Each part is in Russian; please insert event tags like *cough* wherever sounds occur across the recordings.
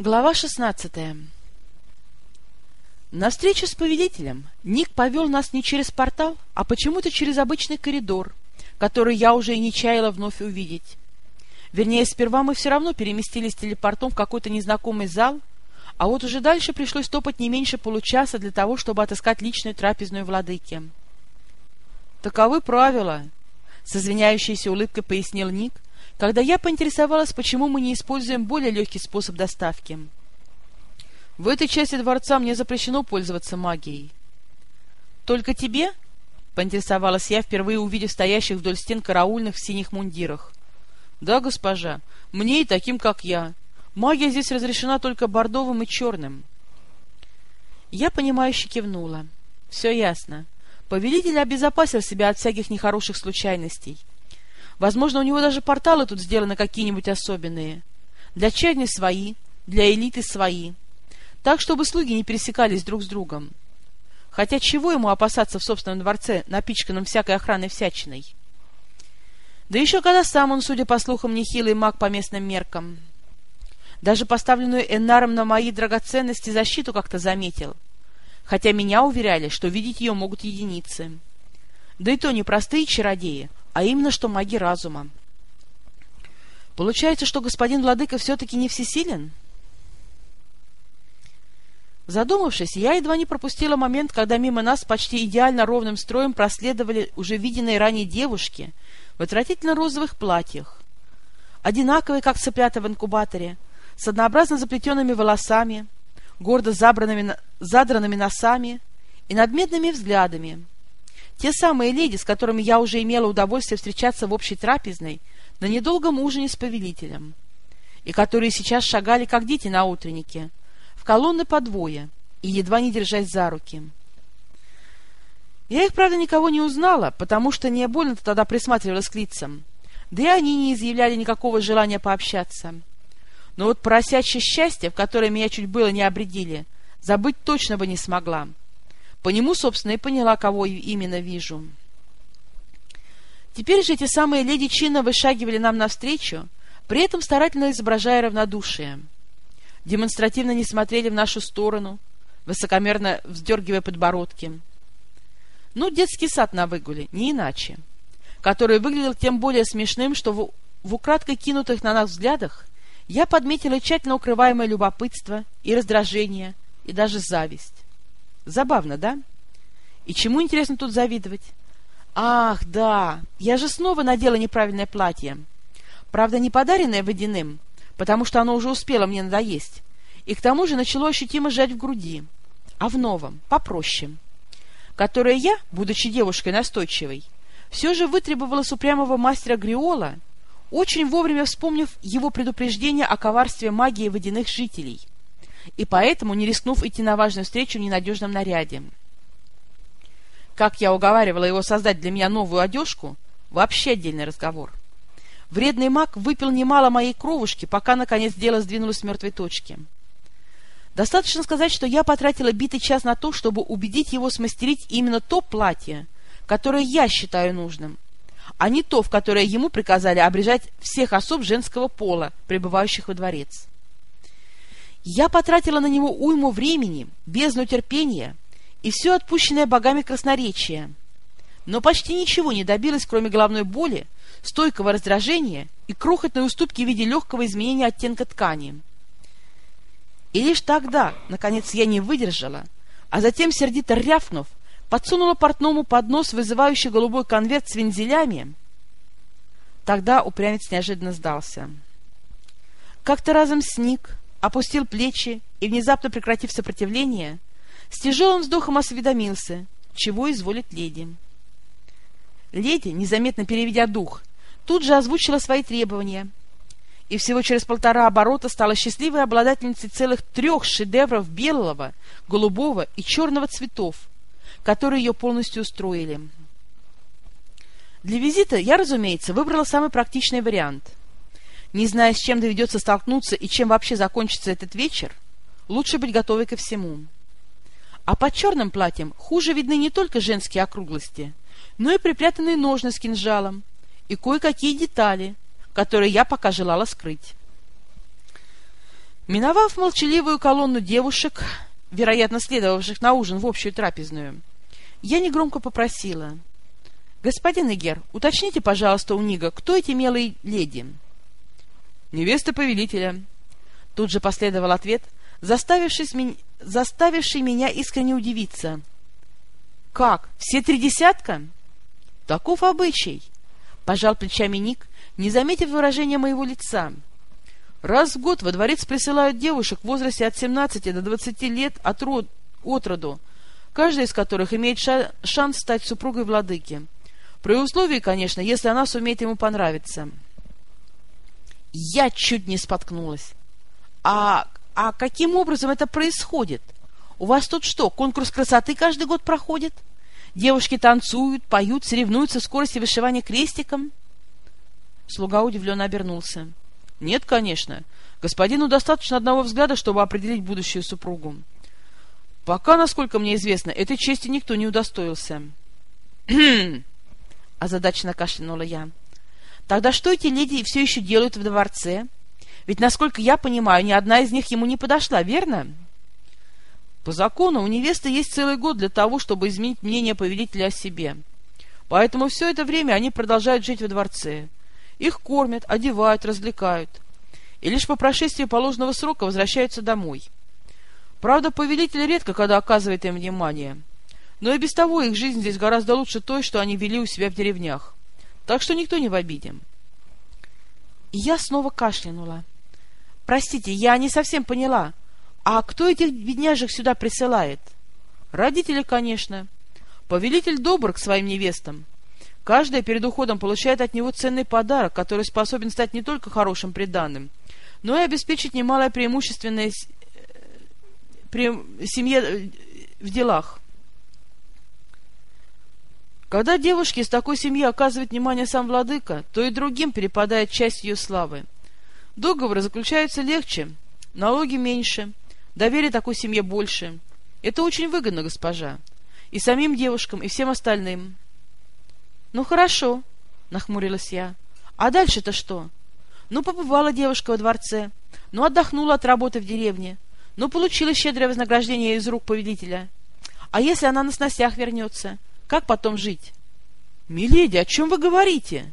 Глава шестнадцатая На встречу с повелителем Ник повел нас не через портал, а почему-то через обычный коридор, который я уже и не чаяла вновь увидеть. Вернее, сперва мы все равно переместились телепортом в какой-то незнакомый зал, а вот уже дальше пришлось топать не меньше получаса для того, чтобы отыскать личную трапезную владыки. «Таковы правила», — с извиняющейся улыбкой пояснил Ник, — когда я поинтересовалась, почему мы не используем более легкий способ доставки. В этой части дворца мне запрещено пользоваться магией. «Только тебе?» — поинтересовалась я, впервые увидев стоящих вдоль стен караульных в синих мундирах. «Да, госпожа, мне и таким, как я. Магия здесь разрешена только бордовым и черным». Я, понимающе кивнула. «Все ясно. Повелитель обезопасил себя от всяких нехороших случайностей. Возможно, у него даже порталы тут сделаны какие-нибудь особенные. Для черни свои, для элиты свои. Так, чтобы слуги не пересекались друг с другом. Хотя чего ему опасаться в собственном дворце, напичканном всякой охраной всячиной? Да еще когда сам он, судя по слухам, нехилый маг по местным меркам. Даже поставленную Энаром на мои драгоценности защиту как-то заметил. Хотя меня уверяли, что видеть ее могут единицы. Да и то не простые чародеи, а именно что маги разума. Получается, что господин Владыка все-таки не всесилен? Задумавшись, я едва не пропустила момент, когда мимо нас почти идеально ровным строем проследовали уже виденные ранее девушки в отвратительно розовых платьях, одинаковые, как цыплята в инкубаторе, с однообразно заплетенными волосами, гордо забранными, задранными носами и надменными взглядами, те самые леди, с которыми я уже имела удовольствие встречаться в общей трапезной на недолгом ужине с повелителем, и которые сейчас шагали, как дети на утреннике, в колонны по двое и едва не держась за руки. Я их, правда, никого не узнала, потому что не больно -то тогда присматривалась к лицам, да и они не изъявляли никакого желания пообщаться. Но вот поросячье счастье, в которое меня чуть было не обредили, забыть точно бы не смогла. По нему, собственно, и поняла, кого именно вижу. Теперь же эти самые леди чинно вышагивали нам навстречу, при этом старательно изображая равнодушие. Демонстративно не смотрели в нашу сторону, высокомерно вздергивая подбородки. Ну, детский сад на выгуле, не иначе. Который выглядел тем более смешным, что в, в украдкой кинутых на нас взглядах я подметила тщательно укрываемое любопытство и раздражение, и даже зависть. Забавно, да? И чему, интересно, тут завидовать? Ах, да, я же снова надела неправильное платье. Правда, не подаренное водяным, потому что оно уже успело мне надоесть. И к тому же начало ощутимо жать в груди. А в новом, попроще. Которое я, будучи девушкой настойчивой, все же вытребовала с упрямого мастера Гриола, очень вовремя вспомнив его предупреждение о коварстве магии водяных жителей — и поэтому не рискнув идти на важную встречу в ненадежном наряде. Как я уговаривала его создать для меня новую одежку, вообще отдельный разговор. Вредный маг выпил немало моей кровушки, пока, наконец, дело сдвинулось с мертвой точки. Достаточно сказать, что я потратила битый час на то, чтобы убедить его смастерить именно то платье, которое я считаю нужным, а не то, в которое ему приказали обрежать всех особ женского пола, пребывающих во дворец. Я потратила на него уйму времени, бездну терпения и все отпущенное богами красноречие, но почти ничего не добилась, кроме головной боли, стойкого раздражения и крохотной уступки в виде легкого изменения оттенка ткани. И лишь тогда, наконец, я не выдержала, а затем, сердито рявкнув, подсунула портному под нос вызывающий голубой конверт с вензелями. Тогда упрямец неожиданно сдался. Как-то разом сник, опустил плечи и, внезапно прекратив сопротивление, с тяжелым вздохом осведомился, чего изволит леди. Леди, незаметно переведя дух, тут же озвучила свои требования, и всего через полтора оборота стала счастливой обладательницей целых трех шедевров белого, голубого и черного цветов, которые ее полностью устроили. Для визита я, разумеется, выбрала самый практичный вариант — не зная, с чем доведется столкнуться и чем вообще закончится этот вечер, лучше быть готовой ко всему. А под черным платьем хуже видны не только женские округлости, но и припрятанные ножны с кинжалом и кое-какие детали, которые я пока желала скрыть. Миновав молчаливую колонну девушек, вероятно, следовавших на ужин в общую трапезную, я негромко попросила. «Господин Игер, уточните, пожалуйста, у Нига, кто эти милые леди?» «Невеста повелителя». Тут же последовал ответ, заставивший, меня искренне удивиться. «Как? Все три десятка?» «Таков обычай», — пожал плечами Ник, не заметив выражения моего лица. «Раз в год во дворец присылают девушек в возрасте от 17 до 20 лет от, род... от роду, каждая из которых имеет ша... шанс стать супругой владыки. При условии, конечно, если она сумеет ему понравиться». Я чуть не споткнулась. «А, а каким образом это происходит? У вас тут что, конкурс красоты каждый год проходит?» Девушки танцуют, поют, соревнуются в скорости вышивания крестиком. Слуга удивленно обернулся. — Нет, конечно. Господину достаточно одного взгляда, чтобы определить будущую супругу. Пока, насколько мне известно, этой чести никто не удостоился. *clears throat* — озадаченно кашлянула я. — Тогда что эти леди все еще делают в дворце? Ведь, насколько я понимаю, ни одна из них ему не подошла, верно? — по закону у невесты есть целый год для того, чтобы изменить мнение повелителя о себе. Поэтому все это время они продолжают жить во дворце. Их кормят, одевают, развлекают. И лишь по прошествии положенного срока возвращаются домой. Правда, повелитель редко когда оказывает им внимание. Но и без того их жизнь здесь гораздо лучше той, что они вели у себя в деревнях. Так что никто не в обиде. И я снова кашлянула. «Простите, я не совсем поняла. А кто этих бедняжек сюда присылает? Родители, конечно. Повелитель добр к своим невестам. Каждая перед уходом получает от него ценный подарок, который способен стать не только хорошим приданным, но и обеспечить немалое преимущественное э, пре... семье э, в делах. Когда девушке из такой семьи оказывает внимание сам владыка, то и другим перепадает часть ее славы. Договоры заключаются легче, налоги меньше, Доверия такой семье больше. Это очень выгодно, госпожа. И самим девушкам, и всем остальным. — Ну, хорошо, — нахмурилась я. — А дальше-то что? Ну, побывала девушка во дворце, ну, отдохнула от работы в деревне, ну, получила щедрое вознаграждение из рук повелителя. А если она на сносях вернется, как потом жить? — Миледи, о чем вы говорите?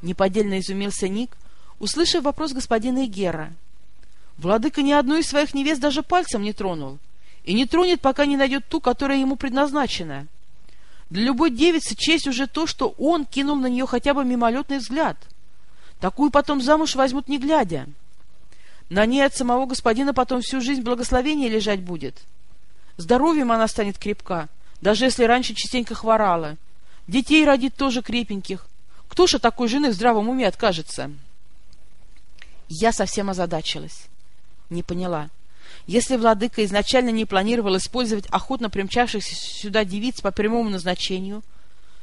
Неподдельно изумился Ник, услышав вопрос господина Игера. — Владыка ни одну из своих невест даже пальцем не тронул, и не тронет, пока не найдет ту, которая ему предназначена. Для любой девицы честь уже то, что он кинул на нее хотя бы мимолетный взгляд. Такую потом замуж возьмут не глядя. На ней от самого господина потом всю жизнь благословение лежать будет. Здоровьем она станет крепка, даже если раньше частенько хворала. Детей родит тоже крепеньких. Кто же такой жены в здравом уме откажется? Я совсем озадачилась. Не поняла. Если владыка изначально не планировал использовать охотно примчавшихся сюда девиц по прямому назначению,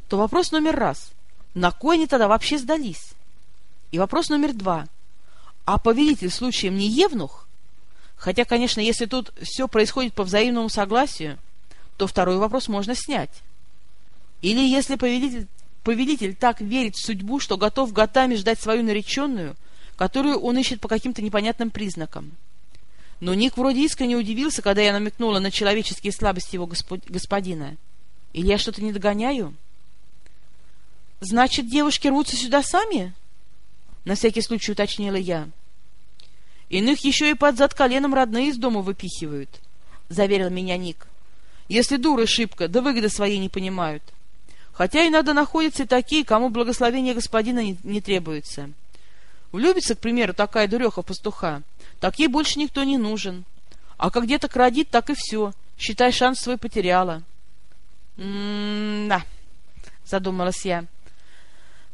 то вопрос номер раз — на кой они тогда вообще сдались? И вопрос номер два — а повелитель случаем не евнух? Хотя, конечно, если тут все происходит по взаимному согласию, то второй вопрос можно снять. Или если повелитель, повелитель так верит в судьбу, что готов годами ждать свою нареченную, которую он ищет по каким-то непонятным признакам. Но Ник вроде искренне удивился, когда я намекнула на человеческие слабости его господина. Или я что-то не догоняю? — Значит, девушки рвутся сюда сами? — на всякий случай уточнила я. — Иных еще и под зад коленом родные из дома выпихивают, — заверил меня Ник. — Если дуры шибко, да выгоды своей не понимают. Хотя иногда находятся и такие, кому благословение господина не, не требуется. Влюбится, к примеру, такая дуреха пастуха, так ей больше никто не нужен. А как деток родит, так и все. Считай, шанс свой потеряла. «М-да», — задумалась я.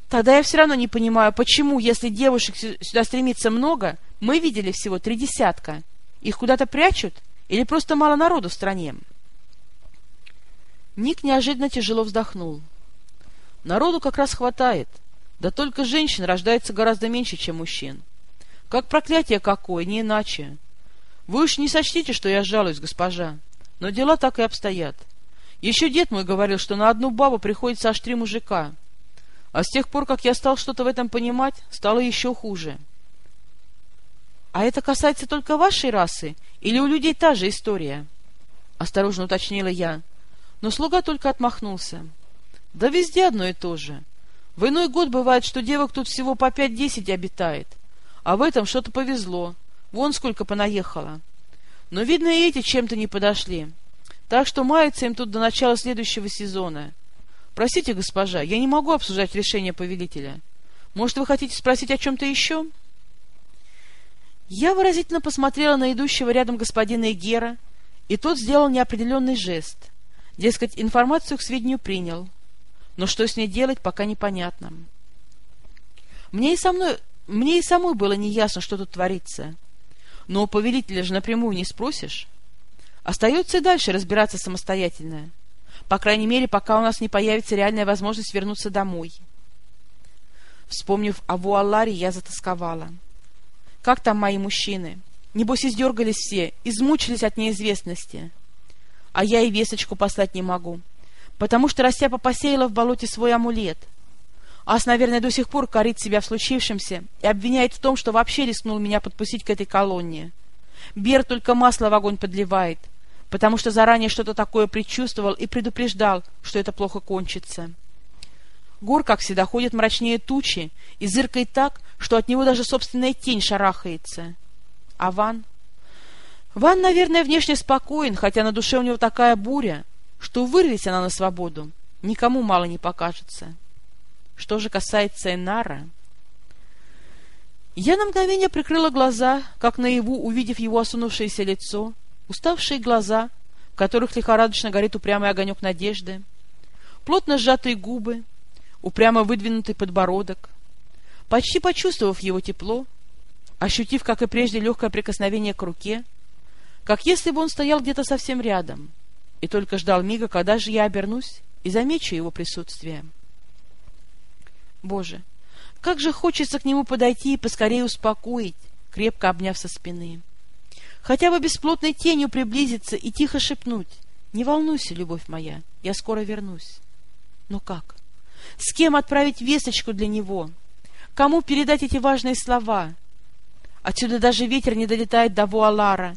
«Тогда я все равно не понимаю, почему, если девушек сюда стремится много, мы видели всего три десятка. Их куда-то прячут или просто мало народу в стране?» Ник неожиданно тяжело вздохнул. «Народу как раз хватает, да только женщин рождается гораздо меньше, чем мужчин. Как проклятие какое, не иначе. Вы уж не сочтите, что я жалуюсь, госпожа, но дела так и обстоят. Еще дед мой говорил, что на одну бабу приходится аж три мужика. А с тех пор, как я стал что-то в этом понимать, стало еще хуже. «А это касается только вашей расы? Или у людей та же история?» — осторожно уточнила я. Но слуга только отмахнулся. «Да везде одно и то же. В иной год бывает, что девок тут всего по пять-десять обитает. А в этом что-то повезло. Вон сколько понаехало. Но, видно, и эти чем-то не подошли. Так что мается им тут до начала следующего сезона. Простите, госпожа, я не могу обсуждать решение повелителя. Может, вы хотите спросить о чем-то еще?» Я выразительно посмотрела на идущего рядом господина Эгера, и тот сделал неопределенный жест. Дескать, информацию к сведению принял. Но что с ней делать, пока непонятно. Мне и, со мной, мне и самой было неясно, что тут творится. Но у повелителя же напрямую не спросишь. Остается и дальше разбираться самостоятельно. По крайней мере, пока у нас не появится реальная возможность вернуться домой. Вспомнив о Вуаларе, я затасковала. Как там мои мужчины? Небось, издергались все, измучились от неизвестности. А я и весточку послать не могу, потому что Растяпа посеяла в болоте свой амулет. Ас, наверное, до сих пор корит себя в случившемся и обвиняет в том, что вообще рискнул меня подпустить к этой колонне. Бер только масло в огонь подливает, потому что заранее что-то такое предчувствовал и предупреждал, что это плохо кончится. Гор, как всегда, ходит мрачнее тучи и зыркает так, что от него даже собственная тень шарахается. А Ван? Наверное, внешне спокоен, хотя на душе у него такая буря, что вырвись она на свободу, никому мало не покажется. Что же касается Энара... Я на мгновение прикрыла глаза, как наяву, увидев его осунувшееся лицо, уставшие глаза, в которых лихорадочно горит упрямый огонек надежды, плотно сжатые губы, упрямо выдвинутый подбородок. Почти почувствовав его тепло, ощутив, как и прежде, легкое прикосновение к руке, как если бы он стоял где-то совсем рядом и только ждал мига, когда же я обернусь и замечу его присутствие. Боже, как же хочется к нему подойти и поскорее успокоить, крепко обняв со спины. Хотя бы бесплотной тенью приблизиться и тихо шепнуть. «Не волнуйся, любовь моя, я скоро вернусь». Но как? С кем отправить весточку для него? Кому передать эти важные слова? Отсюда даже ветер не долетает до Вуалара.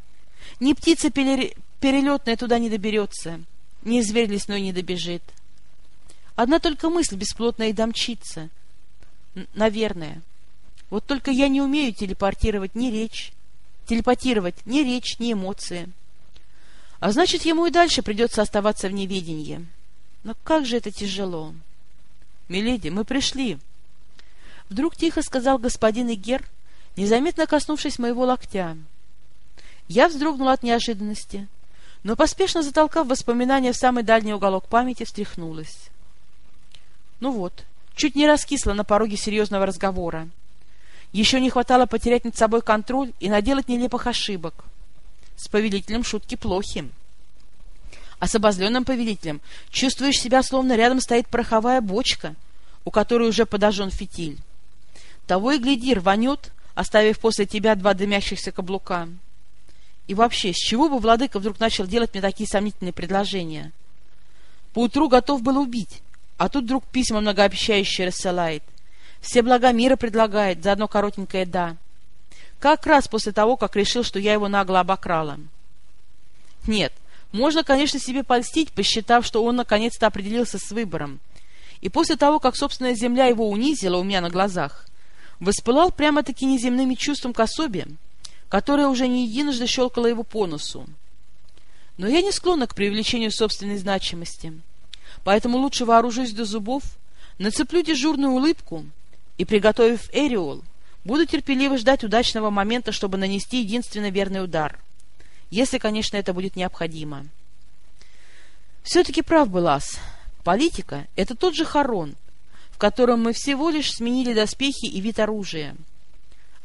Ни птица перелетная туда не доберется, ни зверь лесной не добежит. Одна только мысль бесплотная и домчится. Наверное. Вот только я не умею телепортировать ни речь, телепатировать ни речь, ни эмоции. А значит, ему и дальше придется оставаться в неведении. Но как же это тяжело! «Миледи, мы пришли!» Вдруг тихо сказал господин Игер, незаметно коснувшись моего локтя. Я вздрогнула от неожиданности, но, поспешно затолкав воспоминания в самый дальний уголок памяти, встряхнулась. Ну вот, чуть не раскисла на пороге серьезного разговора. Еще не хватало потерять над собой контроль и наделать нелепых ошибок. С повелителем шутки плохи а с обозленным повелителем чувствуешь себя, словно рядом стоит пороховая бочка, у которой уже подожжен фитиль. Того и гляди, рванет, оставив после тебя два дымящихся каблука. И вообще, с чего бы владыка вдруг начал делать мне такие сомнительные предложения? Поутру готов был убить, а тут вдруг письма многообещающие рассылает. Все блага мира предлагает, за одно коротенькое «да». Как раз после того, как решил, что я его нагло обокрала. Нет, можно, конечно, себе польстить, посчитав, что он наконец-то определился с выбором. И после того, как собственная земля его унизила у меня на глазах, воспылал прямо-таки неземными чувством к особе, которая уже не единожды щелкала его по носу. Но я не склонна к привлечению собственной значимости, поэтому лучше вооружусь до зубов, нацеплю дежурную улыбку и, приготовив эриол, буду терпеливо ждать удачного момента, чтобы нанести единственно верный удар — если, конечно, это будет необходимо. Все-таки прав был Ас. Политика — это тот же хорон, в котором мы всего лишь сменили доспехи и вид оружия.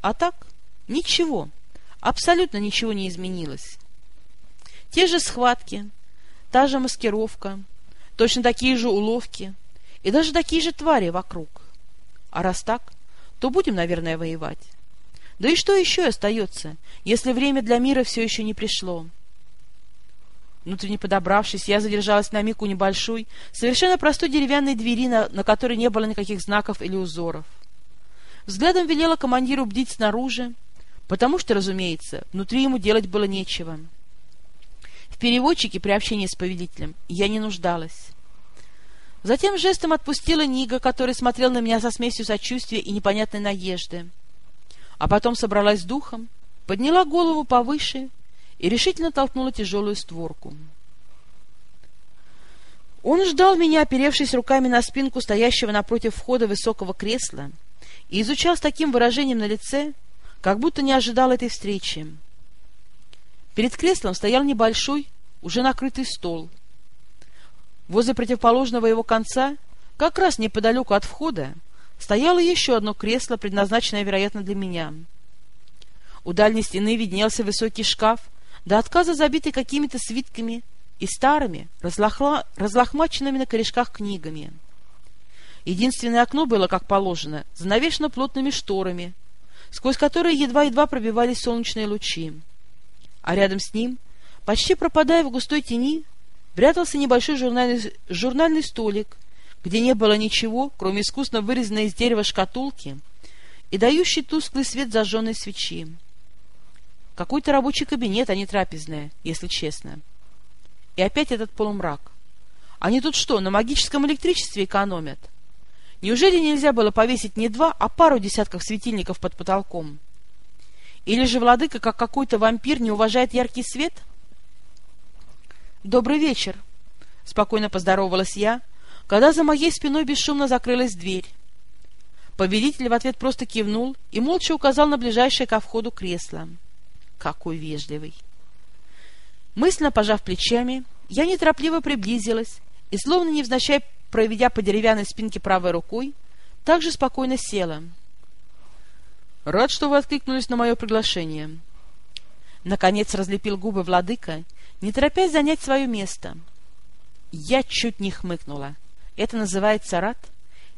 А так ничего, абсолютно ничего не изменилось. Те же схватки, та же маскировка, точно такие же уловки и даже такие же твари вокруг. А раз так, то будем, наверное, воевать. Да и что еще остается, если время для мира все еще не пришло? Внутренне подобравшись, я задержалась на миг у небольшой, совершенно простой деревянной двери, на, на которой не было никаких знаков или узоров. Взглядом велела командиру бдить снаружи, потому что, разумеется, внутри ему делать было нечего. В переводчике при общении с повелителем я не нуждалась. Затем жестом отпустила Нига, который смотрел на меня со смесью сочувствия и непонятной надежды. А потом собралась с духом, подняла голову повыше и решительно толкнула тяжелую створку. Он ждал меня, оперевшись руками на спинку стоящего напротив входа высокого кресла, и изучал с таким выражением на лице, как будто не ожидал этой встречи. Перед креслом стоял небольшой, уже накрытый стол. Возле противоположного его конца, как раз неподалеку от входа, стояло еще одно кресло, предназначенное, вероятно, для меня. У дальней стены виднелся высокий шкаф, до отказа забитый какими-то свитками и старыми, разлохла... разлохмаченными на корешках книгами. Единственное окно было, как положено, занавешено плотными шторами, сквозь которые едва-едва пробивались солнечные лучи. А рядом с ним, почти пропадая в густой тени, прятался небольшой журнальный, журнальный столик, где не было ничего, кроме искусно вырезанной из дерева шкатулки и дающей тусклый свет зажженной свечи. Какой-то рабочий кабинет, а не трапезная, если честно. И опять этот полумрак. Они тут что, на магическом электричестве экономят? Неужели нельзя было повесить не два, а пару десятков светильников под потолком? Или же владыка, как какой-то вампир, не уважает яркий свет? «Добрый вечер!» — спокойно поздоровалась я, когда за моей спиной бесшумно закрылась дверь. Повелитель в ответ просто кивнул и молча указал на ближайшее ко входу кресло. Какой вежливый! Мысленно пожав плечами, я неторопливо приблизилась и, словно невзначай проведя по деревянной спинке правой рукой, также спокойно села. «Рад, что вы откликнулись на мое приглашение». Наконец разлепил губы владыка, не торопясь занять свое место. Я чуть не хмыкнула. Это называется рад?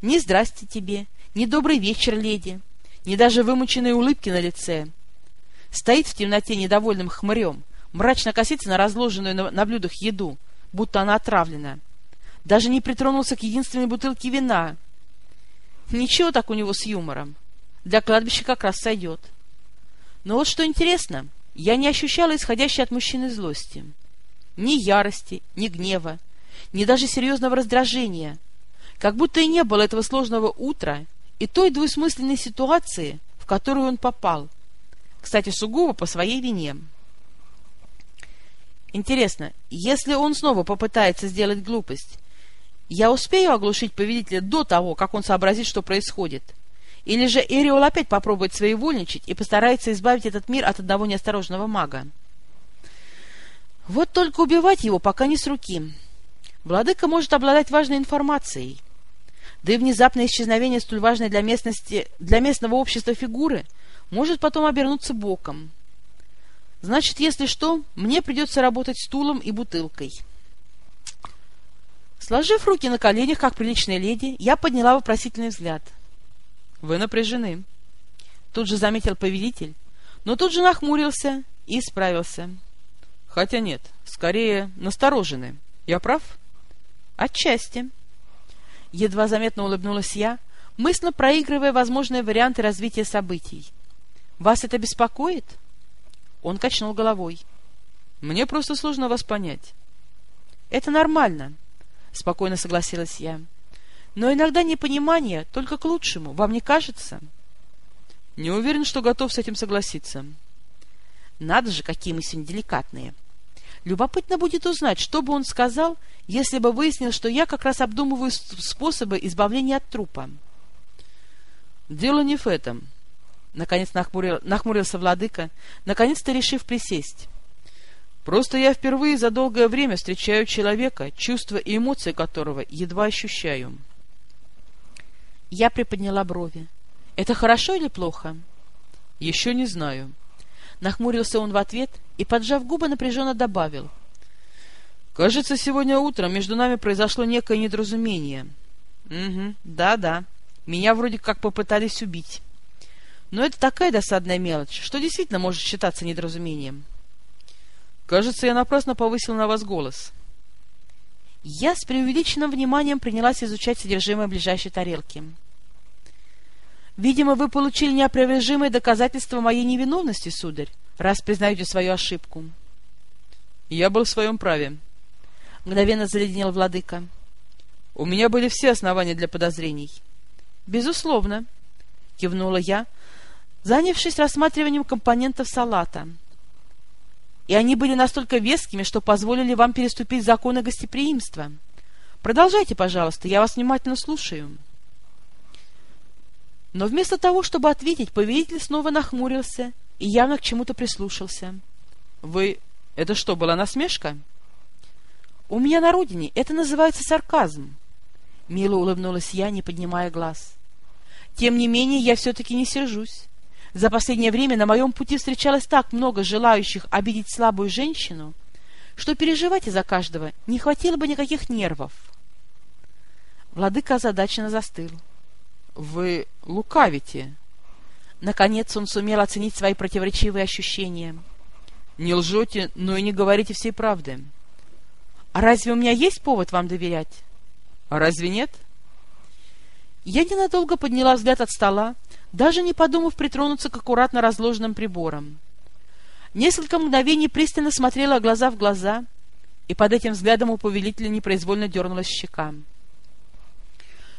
Ни «здрасте тебе», ни «добрый вечер, леди», ни даже вымученной улыбки на лице. Стоит в темноте недовольным хмырем, мрачно косится на разложенную на, на блюдах еду, будто она отравлена. Даже не притронулся к единственной бутылке вина. Ничего так у него с юмором. Для кладбища как раз сойдет. Но вот что интересно, я не ощущала исходящей от мужчины злости. Ни ярости, ни гнева, ни даже серьезного раздражения. Как будто и не было этого сложного утра и той двусмысленной ситуации, в которую он попал. Кстати, сугубо по своей вине. Интересно, если он снова попытается сделать глупость, я успею оглушить повелителя до того, как он сообразит, что происходит? Или же Эриол опять попробует своевольничать и постарается избавить этот мир от одного неосторожного мага? Вот только убивать его пока не с руки. Владыка может обладать важной информацией. Да и внезапное исчезновение столь важной для, местности, для местного общества фигуры может потом обернуться боком. Значит, если что, мне придется работать стулом и бутылкой. Сложив руки на коленях, как приличная леди, я подняла вопросительный взгляд — вы напряжены. Тут же заметил повелитель, но тут же нахмурился и исправился. Хотя нет, скорее насторожены. Я прав? Отчасти. Едва заметно улыбнулась я, мысленно проигрывая возможные варианты развития событий. Вас это беспокоит? Он качнул головой. Мне просто сложно вас понять. Это нормально, спокойно согласилась я. Но иногда непонимание только к лучшему, вам не кажется? Не уверен, что готов с этим согласиться. Надо же, какие мы сегодня деликатные. Любопытно будет узнать, что бы он сказал, если бы выяснил, что я как раз обдумываю способы избавления от трупа. Дело не в этом. Наконец нахмурил, нахмурился владыка, наконец-то решив присесть. Просто я впервые за долгое время встречаю человека, чувства и эмоции которого едва ощущаю. Я приподняла брови. «Это хорошо или плохо?» «Еще не знаю». Нахмурился он в ответ и, поджав губы, напряженно добавил. «Кажется, сегодня утром между нами произошло некое недоразумение». «Угу, да-да. Меня вроде как попытались убить. Но это такая досадная мелочь, что действительно может считаться недоразумением». «Кажется, я напрасно повысил на вас голос». Я с преувеличенным вниманием принялась изучать содержимое ближайшей тарелки. Видимо, вы получили неопровержимое доказательство моей невиновности, сударь, раз признаете свою ошибку. Я был в своем праве. Мгновенно заледенел владыка. У меня были все основания для подозрений. Безусловно, кивнула я, занявшись рассматриванием компонентов салата. И они были настолько вескими, что позволили вам переступить законы гостеприимства. Продолжайте, пожалуйста, я вас внимательно слушаю. Но вместо того, чтобы ответить, повелитель снова нахмурился и явно к чему-то прислушался. — Вы... Это что, была насмешка? — У меня на родине это называется сарказм. Мило улыбнулась я, не поднимая глаз. Тем не менее, я все-таки не сержусь. За последнее время на моем пути встречалось так много желающих обидеть слабую женщину, что переживать из-за каждого не хватило бы никаких нервов. Владыка озадаченно застыл. — вы лукавите. Наконец он сумел оценить свои противоречивые ощущения. Не лжете, но и не говорите всей правды. А разве у меня есть повод вам доверять? А разве нет? Я ненадолго подняла взгляд от стола, даже не подумав притронуться к аккуратно разложенным приборам. Несколько мгновений пристально смотрела глаза в глаза, и под этим взглядом у повелителя непроизвольно дернулась щека.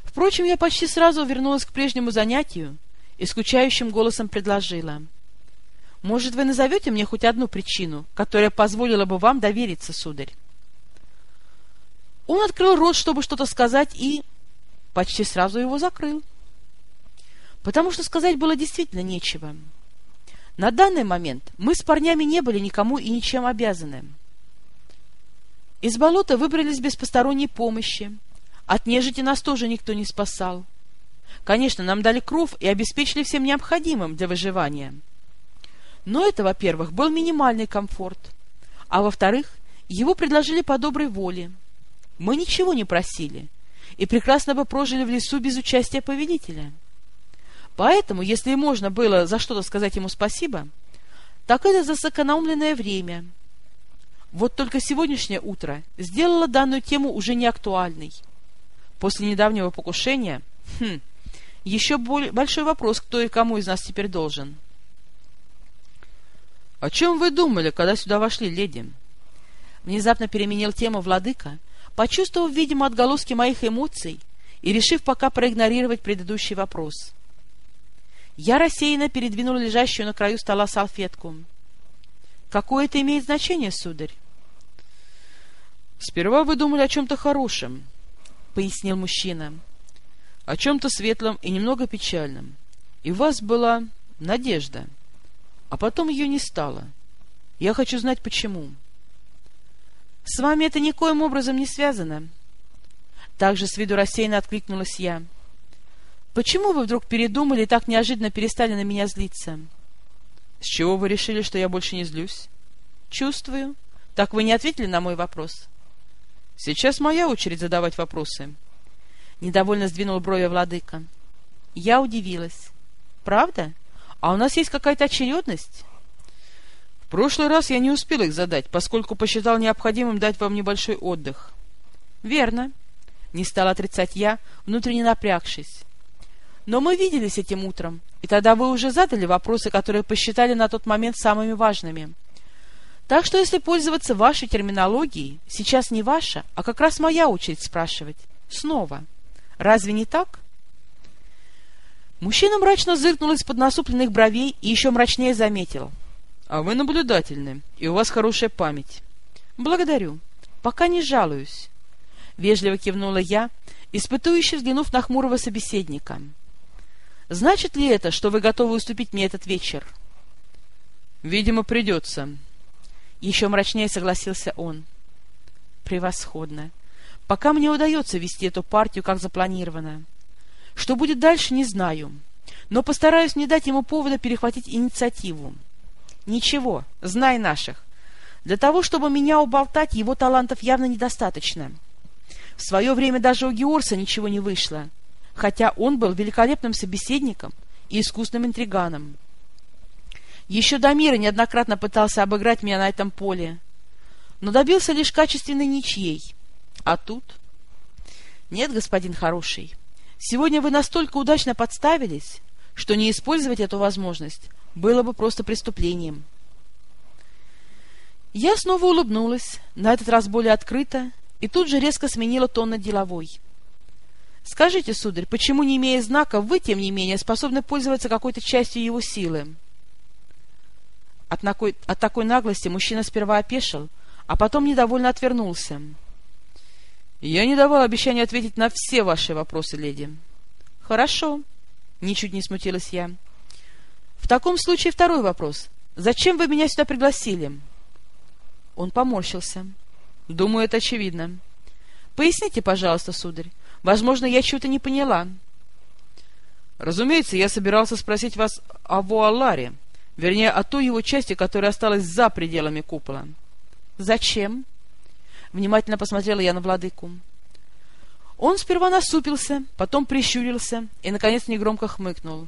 Впрочем, я почти сразу вернулась к прежнему занятию и скучающим голосом предложила. «Может, вы назовете мне хоть одну причину, которая позволила бы вам довериться, сударь?» Он открыл рот, чтобы что-то сказать, и почти сразу его закрыл. Потому что сказать было действительно нечего. На данный момент мы с парнями не были никому и ничем обязаны. Из болота выбрались без посторонней помощи, от нежити нас тоже никто не спасал. Конечно, нам дали кров и обеспечили всем необходимым для выживания. Но это, во-первых, был минимальный комфорт, а во-вторых, его предложили по доброй воле. Мы ничего не просили и прекрасно бы прожили в лесу без участия повелителя. Поэтому, если можно было за что-то сказать ему спасибо, так это за сэкономленное время. Вот только сегодняшнее утро сделало данную тему уже не актуальной — После недавнего покушения... Хм, еще более, большой вопрос, кто и кому из нас теперь должен. — О чем вы думали, когда сюда вошли, леди? Внезапно переменил тему владыка, почувствовав, видимо, отголоски моих эмоций и решив пока проигнорировать предыдущий вопрос. Я рассеянно передвинул лежащую на краю стола салфетку. — Какое это имеет значение, сударь? — Сперва вы думали о чем-то хорошем, пояснил мужчина. О чем-то светлом и немного печальном. И у вас была надежда. А потом ее не стало. Я хочу знать, почему. С вами это никоим образом не связано. Также с виду рассеянно откликнулась я. Почему вы вдруг передумали и так неожиданно перестали на меня злиться? С чего вы решили, что я больше не злюсь? Чувствую. Так вы не ответили на мой вопрос. Сейчас моя очередь задавать вопросы. Недовольно сдвинул брови владыка. Я удивилась. Правда? А у нас есть какая-то очередность? В прошлый раз я не успел их задать, поскольку посчитал необходимым дать вам небольшой отдых. Верно. Не стал отрицать я, внутренне напрягшись. Но мы виделись этим утром, и тогда вы уже задали вопросы, которые посчитали на тот момент самыми важными. — так что, если пользоваться вашей терминологией, сейчас не ваша, а как раз моя очередь спрашивать. Снова. Разве не так? Мужчина мрачно зыркнул из-под насупленных бровей и еще мрачнее заметил. — А вы наблюдательны, и у вас хорошая память. — Благодарю. Пока не жалуюсь. Вежливо кивнула я, испытующе взглянув на хмурого собеседника. — Значит ли это, что вы готовы уступить мне этот вечер? — Видимо, придется, еще мрачнее согласился он. Превосходно. Пока мне удается вести эту партию, как запланировано. Что будет дальше, не знаю. Но постараюсь не дать ему повода перехватить инициативу. Ничего, знай наших. Для того, чтобы меня уболтать, его талантов явно недостаточно. В свое время даже у Георса ничего не вышло, хотя он был великолепным собеседником и искусным интриганом. Еще до мира неоднократно пытался обыграть меня на этом поле, но добился лишь качественной ничьей. А тут... Нет, господин хороший, сегодня вы настолько удачно подставились, что не использовать эту возможность было бы просто преступлением. Я снова улыбнулась, на этот раз более открыто, и тут же резко сменила тон на деловой. «Скажите, сударь, почему, не имея знака, вы, тем не менее, способны пользоваться какой-то частью его силы?» От, накой, от такой наглости мужчина сперва опешил, а потом недовольно отвернулся. «Я не давал обещания ответить на все ваши вопросы, леди». «Хорошо», — ничуть не смутилась я. «В таком случае второй вопрос. Зачем вы меня сюда пригласили?» Он поморщился. «Думаю, это очевидно. Поясните, пожалуйста, сударь. Возможно, я чего-то не поняла». «Разумеется, я собирался спросить вас о Вуаларе, вернее, о той его части, которая осталась за пределами купола». «Зачем?» Внимательно посмотрела я на владыку. Он сперва насупился, потом прищурился и, наконец, негромко хмыкнул.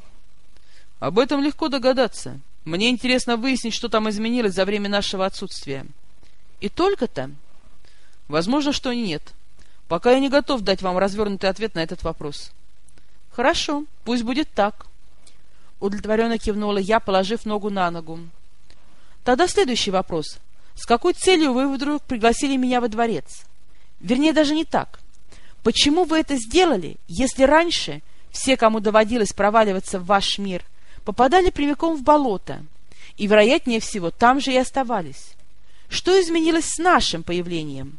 «Об этом легко догадаться. Мне интересно выяснить, что там изменилось за время нашего отсутствия». И только-то? Возможно, что нет. Пока я не готов дать вам развернутый ответ на этот вопрос. Хорошо, пусть будет так. Удовлетворенно кивнула я, положив ногу на ногу. Тогда следующий вопрос. С какой целью вы вдруг пригласили меня во дворец? Вернее, даже не так. Почему вы это сделали, если раньше все, кому доводилось проваливаться в ваш мир, попадали прямиком в болото, и, вероятнее всего, там же и оставались? Что изменилось с нашим появлением?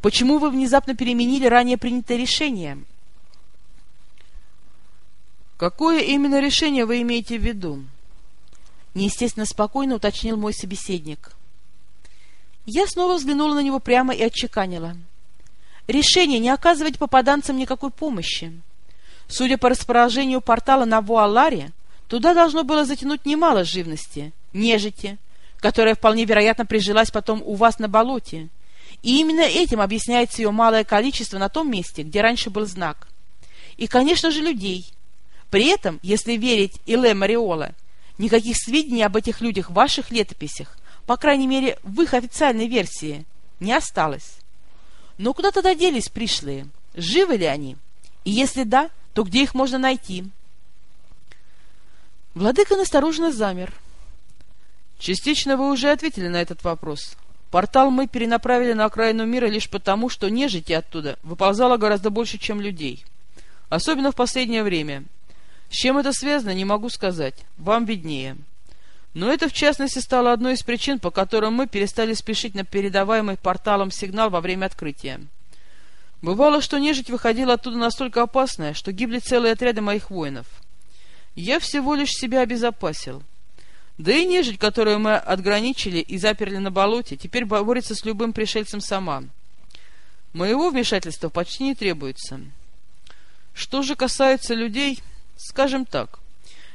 Почему вы внезапно переменили ранее принятое решение? Какое именно решение вы имеете в виду? Неестественно спокойно уточнил мой собеседник. Я снова взглянула на него прямо и отчеканила. Решение не оказывать попаданцам никакой помощи. Судя по расположению портала на Вуаларе, туда должно было затянуть немало живности, нежити, которая вполне вероятно прижилась потом у вас на болоте. И именно этим объясняется ее малое количество на том месте, где раньше был знак. И, конечно же, людей. При этом, если верить Иле Мариола, никаких сведений об этих людях в ваших летописях, по крайней мере, в их официальной версии, не осталось. Но куда тогда делись пришлые? Живы ли они? И если да, то где их можно найти? Владыка настороженно замер. Частично вы уже ответили на этот вопрос. Портал мы перенаправили на окраину мира лишь потому, что нежити оттуда выползало гораздо больше, чем людей. Особенно в последнее время. С чем это связано, не могу сказать. Вам виднее. Но это, в частности, стало одной из причин, по которым мы перестали спешить на передаваемый порталом сигнал во время открытия. Бывало, что нежить выходила оттуда настолько опасная, что гибли целые отряды моих воинов. Я всего лишь себя обезопасил. Да и нежить, которую мы отграничили и заперли на болоте, теперь борется с любым пришельцем сама. Моего вмешательства почти не требуется. Что же касается людей, скажем так,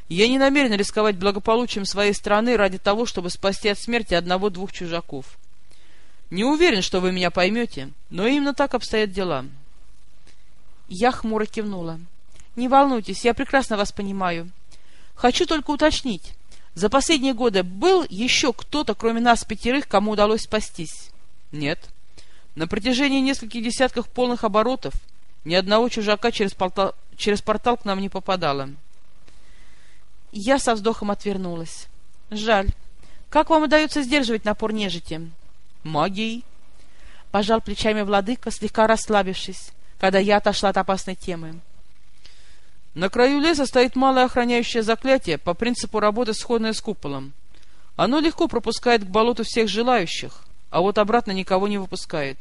я не намерен рисковать благополучием своей страны ради того, чтобы спасти от смерти одного-двух чужаков. Не уверен, что вы меня поймете, но именно так обстоят дела. Я хмуро кивнула. Не волнуйтесь, я прекрасно вас понимаю. Хочу только уточнить, за последние годы был еще кто-то, кроме нас пятерых, кому удалось спастись? Нет. На протяжении нескольких десятков полных оборотов ни одного чужака через портал, через портал к нам не попадало. Я со вздохом отвернулась. Жаль. Как вам удается сдерживать напор нежити? Магией. Пожал плечами владыка, слегка расслабившись, когда я отошла от опасной темы. На краю леса стоит малое охраняющее заклятие по принципу работы, сходное с куполом. Оно легко пропускает к болоту всех желающих, а вот обратно никого не выпускает.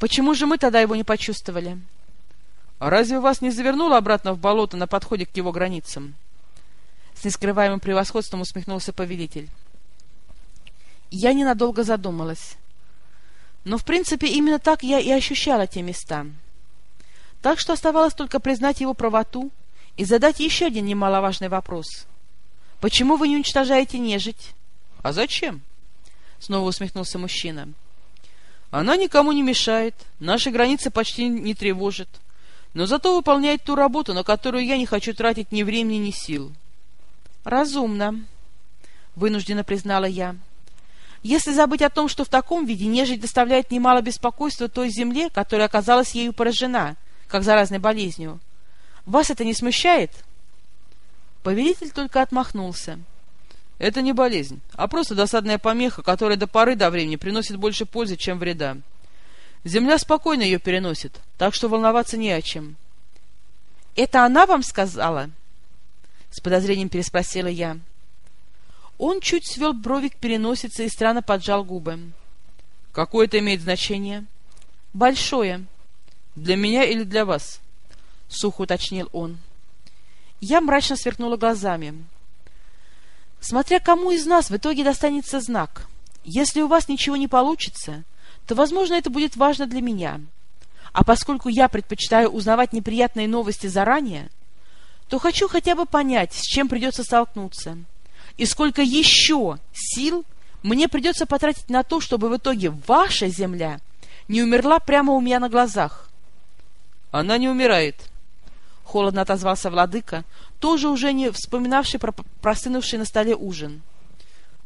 Почему же мы тогда его не почувствовали? А разве вас не завернуло обратно в болото на подходе к его границам? С нескрываемым превосходством усмехнулся повелитель. Я ненадолго задумалась. Но, в принципе, именно так я и ощущала те места — так что оставалось только признать его правоту и задать еще один немаловажный вопрос. «Почему вы не уничтожаете нежить?» «А зачем?» — снова усмехнулся мужчина. «Она никому не мешает, наши границы почти не тревожит, но зато выполняет ту работу, на которую я не хочу тратить ни времени, ни сил». «Разумно», — вынужденно признала я. «Если забыть о том, что в таком виде нежить доставляет немало беспокойства той земле, которая оказалась ею поражена», — как заразной болезнью. Вас это не смущает? Повелитель только отмахнулся. Это не болезнь, а просто досадная помеха, которая до поры до времени приносит больше пользы, чем вреда. Земля спокойно ее переносит, так что волноваться не о чем. — Это она вам сказала? — с подозрением переспросила я. Он чуть свел брови к переносице и странно поджал губы. — Какое это имеет значение? — Большое. — Для меня или для вас? — сухо уточнил он. Я мрачно сверкнула глазами. Смотря кому из нас в итоге достанется знак. Если у вас ничего не получится, то, возможно, это будет важно для меня. А поскольку я предпочитаю узнавать неприятные новости заранее, то хочу хотя бы понять, с чем придется столкнуться, и сколько еще сил мне придется потратить на то, чтобы в итоге ваша земля не умерла прямо у меня на глазах. — Она не умирает, — холодно отозвался владыка, тоже уже не вспоминавший про простынувший на столе ужин.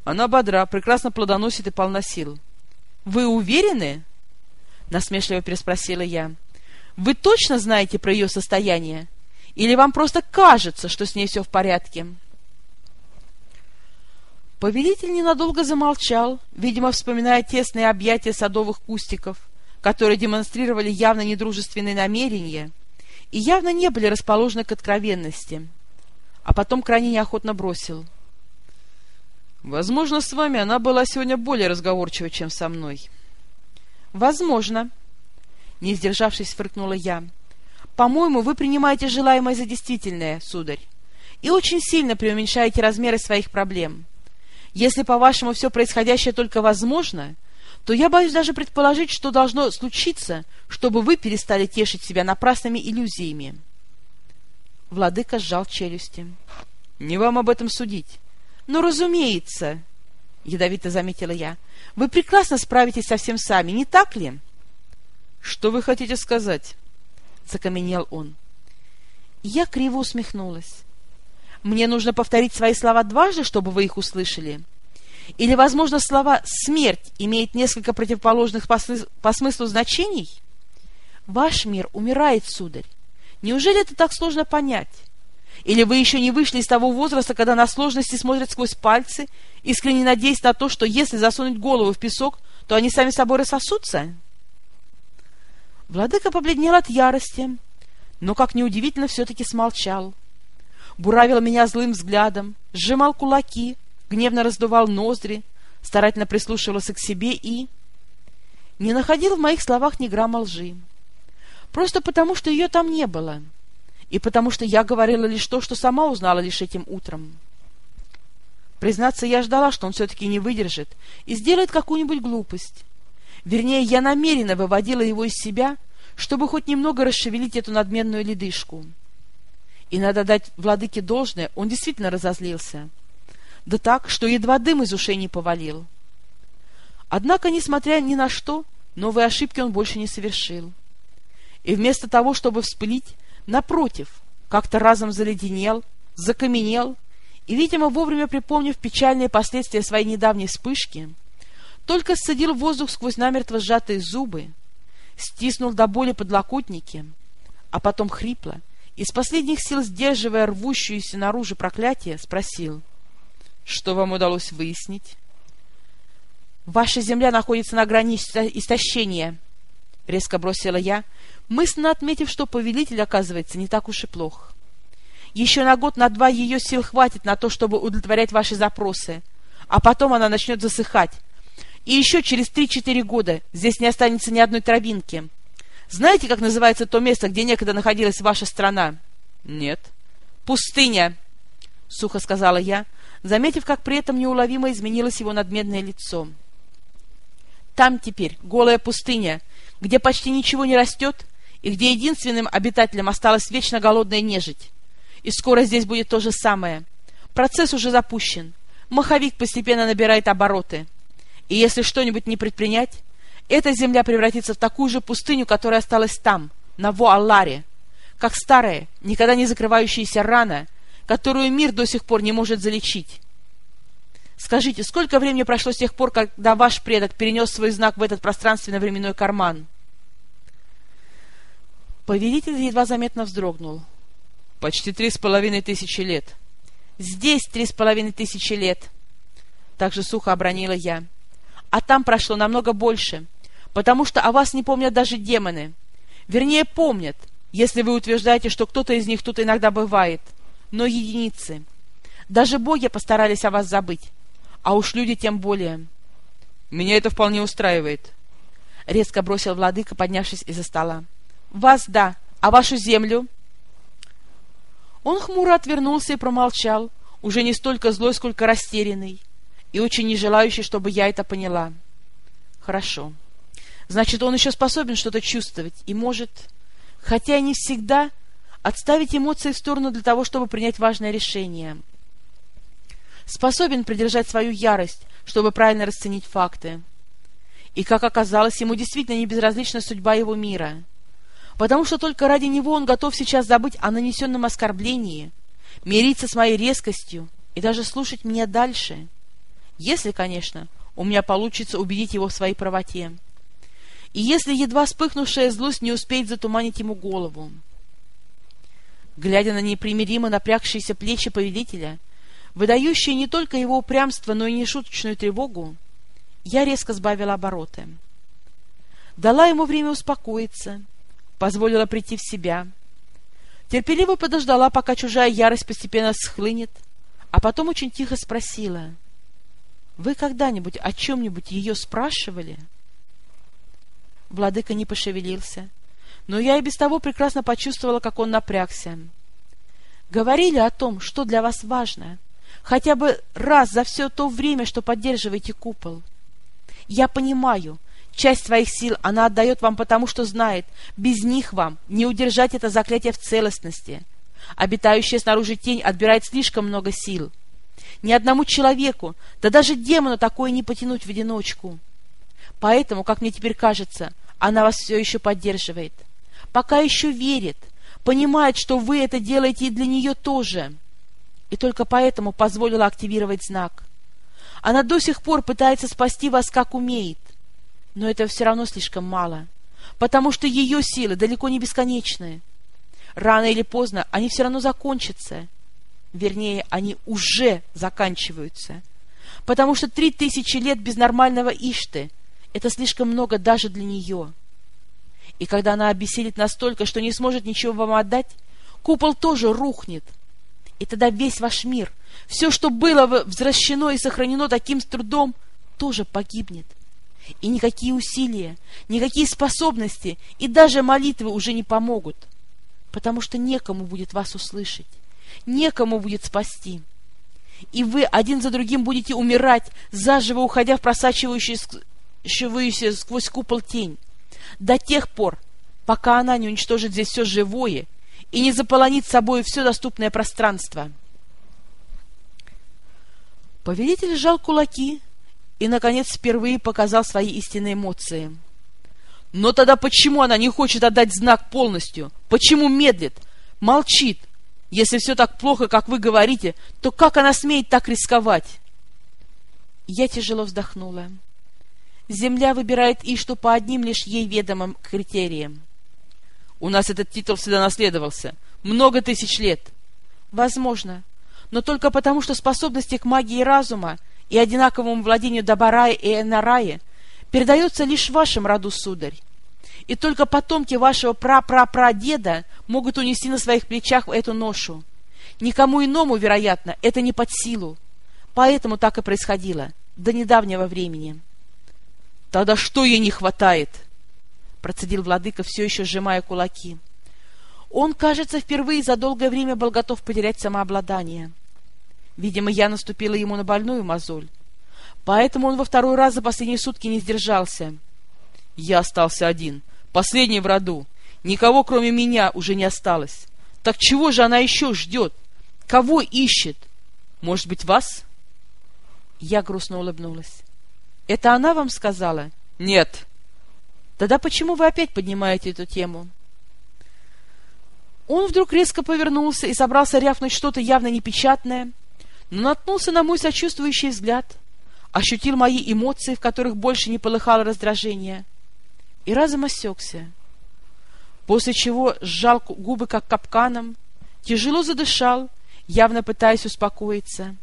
Она бодра, прекрасно плодоносит и полна сил. — Вы уверены? — насмешливо переспросила я. — Вы точно знаете про ее состояние? Или вам просто кажется, что с ней все в порядке? Повелитель ненадолго замолчал, видимо, вспоминая тесные объятия садовых кустиков, которые демонстрировали явно недружественные намерения и явно не были расположены к откровенности а потом крайне неохотно бросил. «Возможно, с вами она была сегодня более разговорчива, чем со мной». «Возможно», — не сдержавшись, фыркнула я. «По-моему, вы принимаете желаемое за действительное, сударь, и очень сильно преуменьшаете размеры своих проблем. Если, по-вашему, все происходящее только возможно, то я боюсь даже предположить, что должно случиться, чтобы вы перестали тешить себя напрасными иллюзиями». Владыка сжал челюсти. — Не вам об этом судить. — Ну, разумеется, — ядовито заметила я. — Вы прекрасно справитесь со всем сами, не так ли? — Что вы хотите сказать? — закаменел он. Я криво усмехнулась. — Мне нужно повторить свои слова дважды, чтобы вы их услышали? Или, возможно, слова «смерть» имеет несколько противоположных по, по смыслу значений? Ваш мир умирает, сударь. Неужели это так сложно понять? Или вы еще не вышли из того возраста, когда на сложности смотрят сквозь пальцы, искренне надеясь на то, что если засунуть голову в песок, то они сами собой рассосутся? Владыка побледнел от ярости, но, как неудивительно, все-таки смолчал. Буравил меня злым взглядом, сжимал кулаки, гневно раздувал ноздри, старательно прислушивался к себе и... не находил в моих словах ни грамма лжи. Просто потому, что ее там не было. И потому, что я говорила лишь то, что сама узнала лишь этим утром. Признаться, я ждала, что он все-таки не выдержит и сделает какую-нибудь глупость. Вернее, я намеренно выводила его из себя, чтобы хоть немного расшевелить эту надменную ледышку. И надо дать владыке должное, он действительно разозлился. Да так, что едва дым из ушей не повалил. Однако, несмотря ни на что, новые ошибки он больше не совершил и вместо того, чтобы вспылить, напротив, как-то разом заледенел, закаменел, и, видимо, вовремя припомнив печальные последствия своей недавней вспышки, только ссадил воздух сквозь намертво сжатые зубы, стиснул до боли подлокотники, а потом хрипло, из последних сил сдерживая рвущуюся наружу проклятие, спросил, «Что вам удалось выяснить?» «Ваша земля находится на грани истощения», — резко бросила я, мысленно отметив, что повелитель, оказывается, не так уж и плох. Еще на год, на два ее сил хватит на то, чтобы удовлетворять ваши запросы, а потом она начнет засыхать. И еще через три-четыре года здесь не останется ни одной травинки. Знаете, как называется то место, где некогда находилась ваша страна? — Нет. — Пустыня, — сухо сказала я, заметив, как при этом неуловимо изменилось его надменное лицо. — Там теперь голая пустыня, где почти ничего не растет, и где единственным обитателем осталась вечно голодная нежить. И скоро здесь будет то же самое. Процесс уже запущен. Маховик постепенно набирает обороты. И если что-нибудь не предпринять, эта земля превратится в такую же пустыню, которая осталась там, на Во-Алларе, как старая, никогда не закрывающаяся рана, которую мир до сих пор не может залечить. Скажите, сколько времени прошло с тех пор, когда ваш предок перенес свой знак в этот пространственно-временной карман? Повелитель едва заметно вздрогнул. — Почти три с половиной тысячи лет. Здесь три с половиной тысячи лет. Также сухо обронила я. А там прошло намного больше, потому что о вас не помнят даже демоны. Вернее, помнят, если вы утверждаете, что кто-то из них тут иногда бывает, но единицы. Даже боги постарались о вас забыть, а уж люди тем более. Меня это вполне устраивает. Резко бросил владыка, поднявшись из-за стола. Вас да, а вашу землю? Он хмуро отвернулся и промолчал, уже не столько злой, сколько растерянный, и очень не желающий, чтобы я это поняла. Хорошо. Значит, он еще способен что-то чувствовать и может, хотя не всегда, отставить эмоции в сторону для того, чтобы принять важное решение. Способен придержать свою ярость, чтобы правильно расценить факты. И, как оказалось, ему действительно не безразлична судьба его мира — потому что только ради него он готов сейчас забыть о нанесенном оскорблении, мириться с моей резкостью и даже слушать меня дальше. Если, конечно, у меня получится убедить его в своей правоте. И если едва вспыхнувшая злость не успеет затуманить ему голову. Глядя на непримиримо напрягшиеся плечи повелителя, выдающие не только его упрямство, но и нешуточную тревогу, я резко сбавила обороты. Дала ему время успокоиться — позволила прийти в себя. Терпеливо подождала, пока чужая ярость постепенно схлынет, а потом очень тихо спросила, «Вы когда-нибудь о чем-нибудь ее спрашивали?» Владыка не пошевелился, но я и без того прекрасно почувствовала, как он напрягся. «Говорили о том, что для вас важно, хотя бы раз за все то время, что поддерживаете купол. Я понимаю, Часть своих сил она отдает вам потому, что знает, без них вам не удержать это заклятие в целостности. Обитающая снаружи тень отбирает слишком много сил. Ни одному человеку, да даже демону такое не потянуть в одиночку. Поэтому, как мне теперь кажется, она вас все еще поддерживает. Пока еще верит, понимает, что вы это делаете и для нее тоже. И только поэтому позволила активировать знак. Она до сих пор пытается спасти вас, как умеет. Но это все равно слишком мало, потому что ее силы далеко не бесконечные. Рано или поздно они все равно закончатся. Вернее, они уже заканчиваются. Потому что три тысячи лет без нормального Ишты — это слишком много даже для нее. И когда она обессилит настолько, что не сможет ничего вам отдать, купол тоже рухнет. И тогда весь ваш мир, все, что было возвращено и сохранено таким трудом, тоже погибнет. И никакие усилия, никакие способности и даже молитвы уже не помогут, потому что некому будет вас услышать, некому будет спасти. И вы один за другим будете умирать, заживо уходя в просачивающуюся сквозь купол тень, до тех пор, пока она не уничтожит здесь все живое и не заполонит собой все доступное пространство. Повелитель сжал кулаки, и, наконец, впервые показал свои истинные эмоции. Но тогда почему она не хочет отдать знак полностью? Почему медлит? Молчит? Если все так плохо, как вы говорите, то как она смеет так рисковать? Я тяжело вздохнула. Земля выбирает Ишту по одним лишь ей ведомым критериям. У нас этот титул всегда наследовался. Много тысяч лет. Возможно. Но только потому, что способности к магии разума и одинаковому владению Дабарая и Энарая передается лишь в вашем роду, сударь. И только потомки вашего пра-пра-прадеда могут унести на своих плечах эту ношу. Никому иному, вероятно, это не под силу. Поэтому так и происходило до недавнего времени. — Тогда что ей не хватает? — процедил владыка, все еще сжимая кулаки. Он, кажется, впервые за долгое время был готов потерять самообладание. — Видимо, я наступила ему на больную мозоль. Поэтому он во второй раз за последние сутки не сдержался. Я остался один, последний в роду. Никого, кроме меня, уже не осталось. Так чего же она еще ждет? Кого ищет? Может быть, вас? Я грустно улыбнулась. Это она вам сказала? Нет. Тогда почему вы опять поднимаете эту тему? Он вдруг резко повернулся и собрался рявкнуть что-то явно непечатное, но наткнулся на мой сочувствующий взгляд, ощутил мои эмоции, в которых больше не полыхало раздражение, и разом осекся, после чего сжал губы как капканом, тяжело задышал явно пытаясь успокоиться,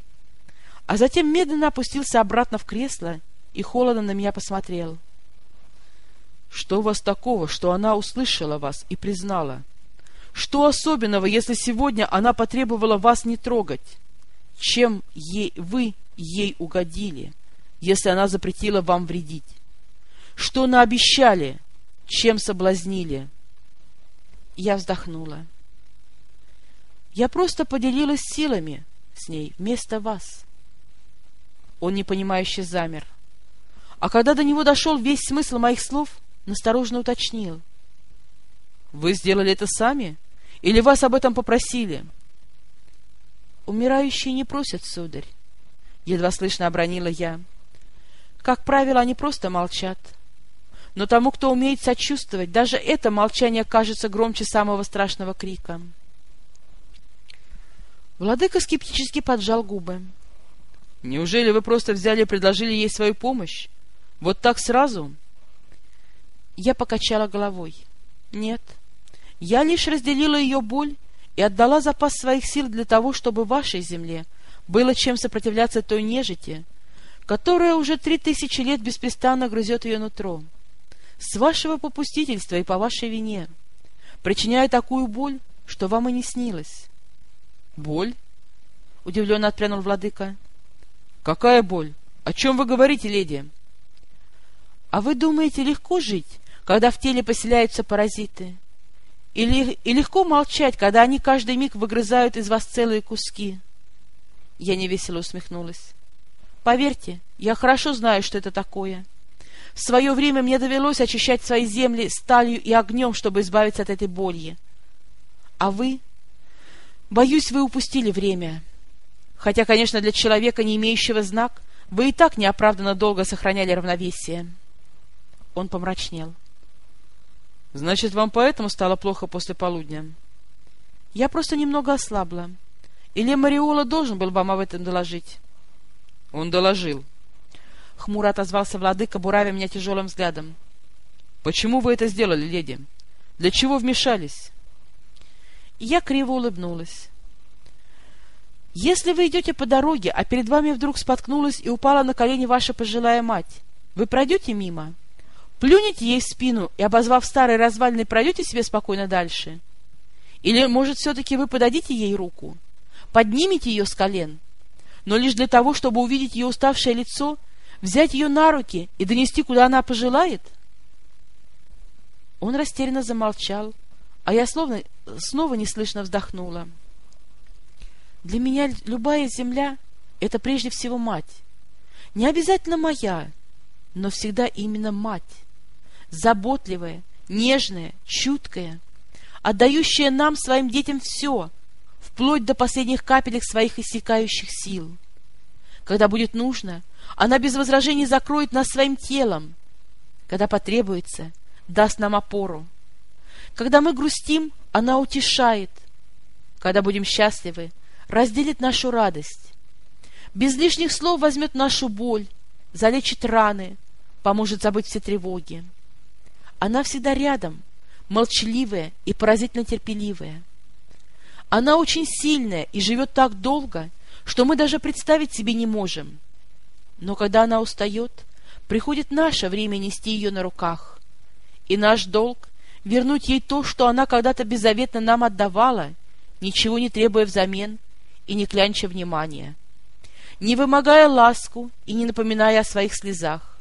а затем медленно опустился обратно в кресло и холодно на меня посмотрел. «Что у вас такого, что она услышала вас и признала? Что особенного, если сегодня она потребовала вас не трогать? Чем ей, вы ей угодили, если она запретила вам вредить? Что наобещали, чем соблазнили?» Я вздохнула. «Я просто поделилась силами с ней вместо вас». Он непонимающе замер. А когда до него дошел весь смысл моих слов, насторожно уточнил. «Вы сделали это сами? Или вас об этом попросили?» «Умирающие не просят, сударь», — едва слышно обронила я. «Как правило, они просто молчат. Но тому, кто умеет сочувствовать, даже это молчание кажется громче самого страшного крика». Владыка скептически поджал губы. «Неужели вы просто взяли и предложили ей свою помощь? Вот так сразу?» Я покачала головой. «Нет, я лишь разделила ее боль и отдала запас своих сил для того, чтобы вашей земле было чем сопротивляться той нежити, которая уже три тысячи лет беспрестанно грызет ее нутро. С вашего попустительства и по вашей вине, причиняя такую боль, что вам и не снилось». «Боль?» — удивленно отпрянул владыка. «Какая боль? О чем вы говорите, леди?» «А вы думаете, легко жить, когда в теле поселяются паразиты? Или и легко молчать, когда они каждый миг выгрызают из вас целые куски?» Я невесело усмехнулась. «Поверьте, я хорошо знаю, что это такое. В свое время мне довелось очищать свои земли сталью и огнем, чтобы избавиться от этой боли. А вы? Боюсь, вы упустили время». Хотя, конечно, для человека, не имеющего знак, вы и так неоправданно долго сохраняли равновесие. Он помрачнел. — Значит, вам поэтому стало плохо после полудня? — Я просто немного ослабла. Или Мариола должен был вам об этом доложить? — Он доложил. Хмуро отозвался владыка, буравя меня тяжелым взглядом. — Почему вы это сделали, леди? Для чего вмешались? Я криво улыбнулась. Если вы идете по дороге, а перед вами вдруг споткнулась и упала на колени ваша пожилая мать, вы пройдете мимо? Плюнете ей в спину и, обозвав старой развалиной, пройдете себе спокойно дальше? Или, может, все-таки вы подадите ей руку? Поднимете ее с колен? Но лишь для того, чтобы увидеть ее уставшее лицо, взять ее на руки и донести, куда она пожелает? Он растерянно замолчал, а я словно снова неслышно вздохнула. — для меня любая земля — это прежде всего мать. Не обязательно моя, но всегда именно мать. Заботливая, нежная, чуткая, отдающая нам, своим детям, все, вплоть до последних капелек своих иссякающих сил. Когда будет нужно, она без возражений закроет нас своим телом. Когда потребуется, даст нам опору. Когда мы грустим, она утешает. Когда будем счастливы, разделит нашу радость. Без лишних слов возьмет нашу боль, залечит раны, поможет забыть все тревоги. Она всегда рядом, молчаливая и поразительно терпеливая. Она очень сильная и живет так долго, что мы даже представить себе не можем. Но когда она устает, приходит наше время нести ее на руках. И наш долг — вернуть ей то, что она когда-то беззаветно нам отдавала, ничего не требуя взамен — и не клянча внимания, не вымогая ласку и не напоминая о своих слезах.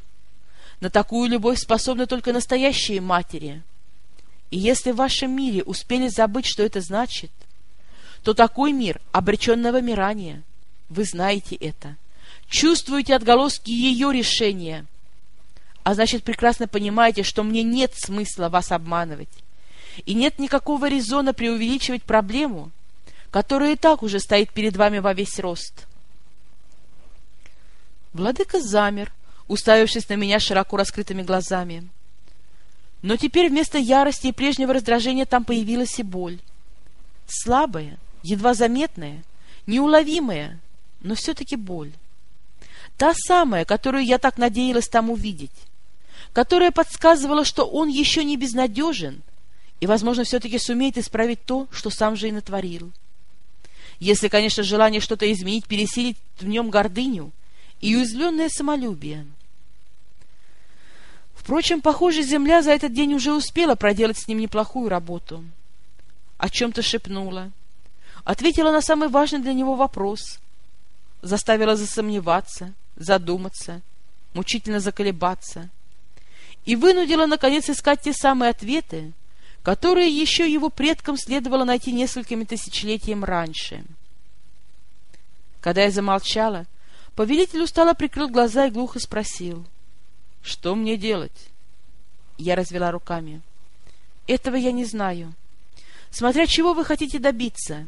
На такую любовь способны только настоящие матери. И если в вашем мире успели забыть, что это значит, то такой мир обречен на вымирание. Вы знаете это. Чувствуете отголоски ее решения. А значит, прекрасно понимаете, что мне нет смысла вас обманывать. И нет никакого резона преувеличивать проблему, которая и так уже стоит перед вами во весь рост. Владыка замер, уставившись на меня широко раскрытыми глазами. Но теперь вместо ярости и прежнего раздражения там появилась и боль. Слабая, едва заметная, неуловимая, но все-таки боль. Та самая, которую я так надеялась там увидеть, которая подсказывала, что он еще не безнадежен и, возможно, все-таки сумеет исправить то, что сам же и натворил. если, конечно, желание что-то изменить пересилит в нем гордыню и уязвленное самолюбие. Впрочем, похоже, земля за этот день уже успела проделать с ним неплохую работу. О чем-то шепнула, ответила на самый важный для него вопрос, заставила засомневаться, задуматься, мучительно заколебаться и вынудила, наконец, искать те самые ответы, которые еще его предкам следовало найти несколькими тысячелетиями раньше. Когда я замолчала, повелитель устало прикрыл глаза и глухо спросил, «Что мне делать?» Я развела руками. «Этого я не знаю. Смотря чего вы хотите добиться.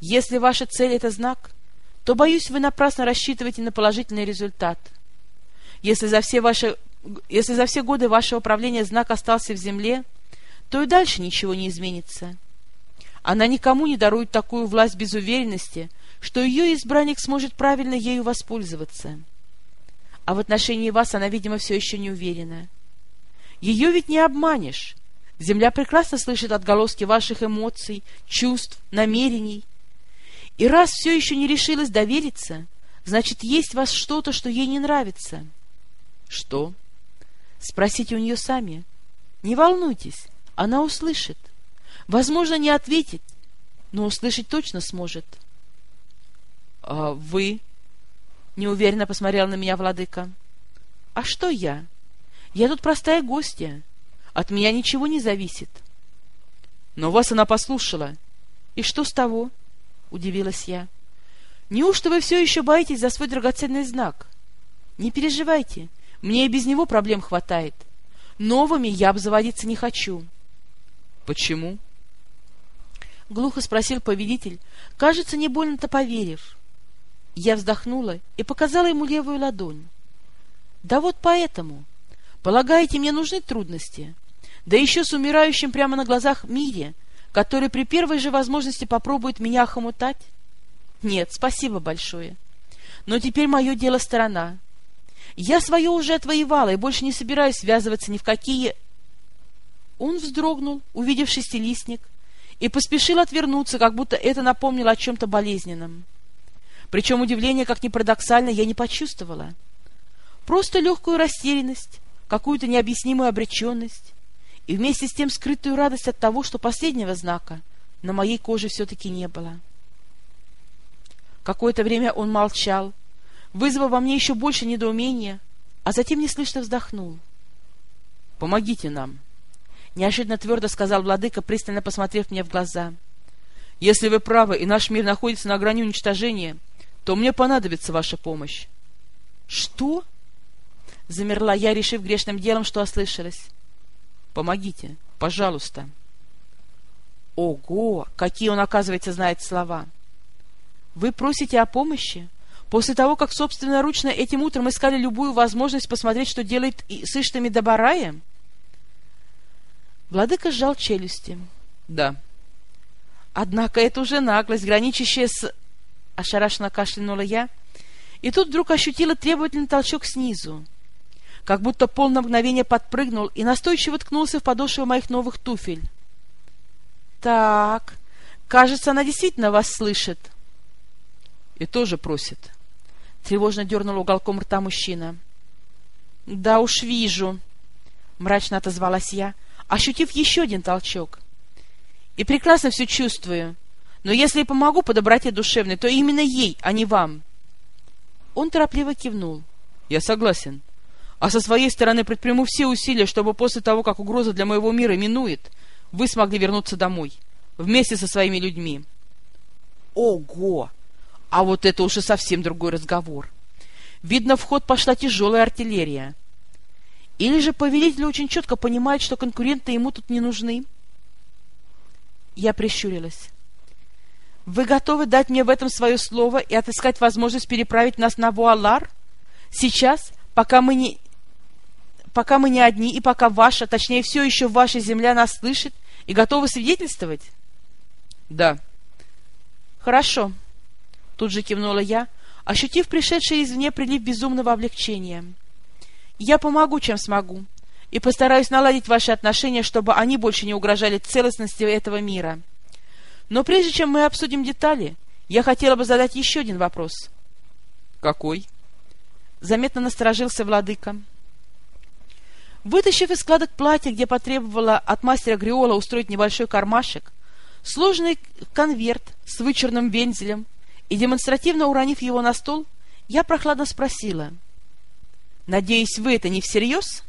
Если ваша цель — это знак, то, боюсь, вы напрасно рассчитываете на положительный результат. Если за все, ваши, если за все годы вашего правления знак остался в земле, то и дальше ничего не изменится. Она никому не дарует такую власть без уверенности, что ее избранник сможет правильно ею воспользоваться. А в отношении вас она, видимо, все еще не уверена. Ее ведь не обманешь. Земля прекрасно слышит отголоски ваших эмоций, чувств, намерений. И раз все еще не решилась довериться, значит, есть в вас что-то, что ей не нравится. Что? Спросите у нее сами. Не волнуйтесь, она услышит. Возможно, не ответит, но услышать точно сможет. — вы? — неуверенно посмотрел на меня владыка. — А что я? Я тут простая гостья. От меня ничего не зависит. — Но вас она послушала. — И что с того? — удивилась я. — Неужто вы все еще боитесь за свой драгоценный знак? Не переживайте, мне и без него проблем хватает. Новыми я обзаводиться не хочу. — Почему? — глухо спросил повелитель, кажется, не больно-то поверив. Я вздохнула и показала ему левую ладонь. — Да вот поэтому. Полагаете, мне нужны трудности? Да еще с умирающим прямо на глазах мире, который при первой же возможности попробует меня охомутать? Нет, спасибо большое. Но теперь мое дело сторона. Я свое уже отвоевала и больше не собираюсь связываться ни в какие... Он вздрогнул, увидев шестилистник, и поспешил отвернуться, как будто это напомнило о чем-то болезненном. Причем удивление, как ни парадоксально, я не почувствовала. Просто легкую растерянность, какую-то необъяснимую обреченность и вместе с тем скрытую радость от того, что последнего знака на моей коже все-таки не было. Какое-то время он молчал, вызвав во мне еще больше недоумения, а затем неслышно вздохнул. — Помогите нам! — неожиданно твердо сказал владыка, пристально посмотрев мне в глаза. — Если вы правы, и наш мир находится на грани уничтожения, то мне понадобится ваша помощь. — Что? — замерла я, решив грешным делом, что ослышалась. — Помогите, пожалуйста. Ого! Какие он, оказывается, знает слова! — Вы просите о помощи? После того, как собственноручно этим утром искали любую возможность посмотреть, что делает с Иштами Добараем? Владыка сжал челюсти. — Да. — Однако это уже наглость, граничащая с... Ошарашенно кашлянула я, и тут вдруг ощутила требовательный толчок снизу. Как будто пол на мгновение подпрыгнул и настойчиво ткнулся в подошву моих новых туфель. — Так, кажется, она действительно вас слышит. — И тоже просит. — Тревожно дернул уголком рта мужчина. — Да уж вижу, — мрачно отозвалась я, ощутив еще один толчок. — И прекрасно все чувствую. Но если я помогу по доброте душевной, то именно ей, а не вам. Он торопливо кивнул. — Я согласен. А со своей стороны предприму все усилия, чтобы после того, как угроза для моего мира минует, вы смогли вернуться домой, вместе со своими людьми. — Ого! А вот это уже совсем другой разговор. Видно, в ход пошла тяжелая артиллерия. Или же повелитель очень четко понимает, что конкуренты ему тут не нужны? Я прищурилась. Вы готовы дать мне в этом свое слово и отыскать возможность переправить нас на Вуалар? Сейчас, пока мы не... пока мы не одни, и пока ваша, точнее, все еще ваша земля нас слышит и готовы свидетельствовать? Да. Хорошо. Тут же кивнула я, ощутив пришедший извне прилив безумного облегчения. «Я помогу, чем смогу, и постараюсь наладить ваши отношения, чтобы они больше не угрожали целостности этого мира. Но прежде чем мы обсудим детали, Я хотела бы задать еще один вопрос. Какой? Заметно насторожился владыка. Вытащив из складок платья, где потребовала от мастера Гриола устроить небольшой кармашек, сложный конверт с вычурным вензелем и демонстративно уронив его на стол, я прохладно спросила. «Надеюсь, вы это не всерьез?»